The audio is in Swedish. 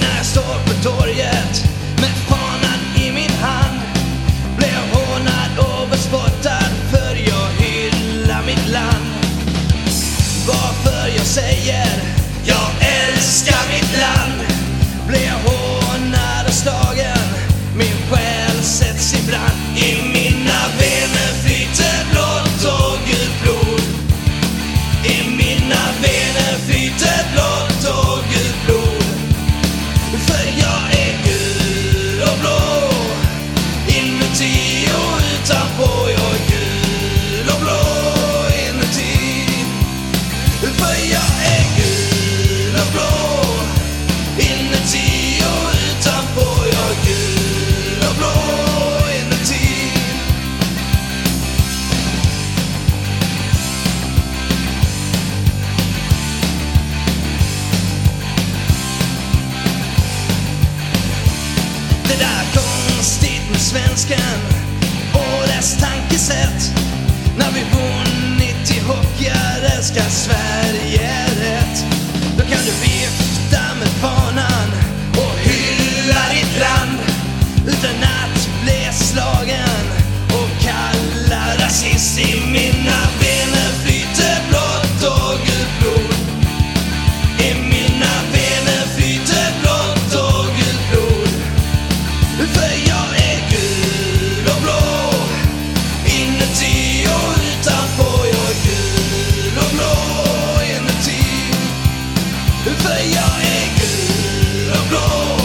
när jag står på torget. svensken och dess tankesätt. När vi vunnit i hockey älskar Sverige För jag är gul och blå.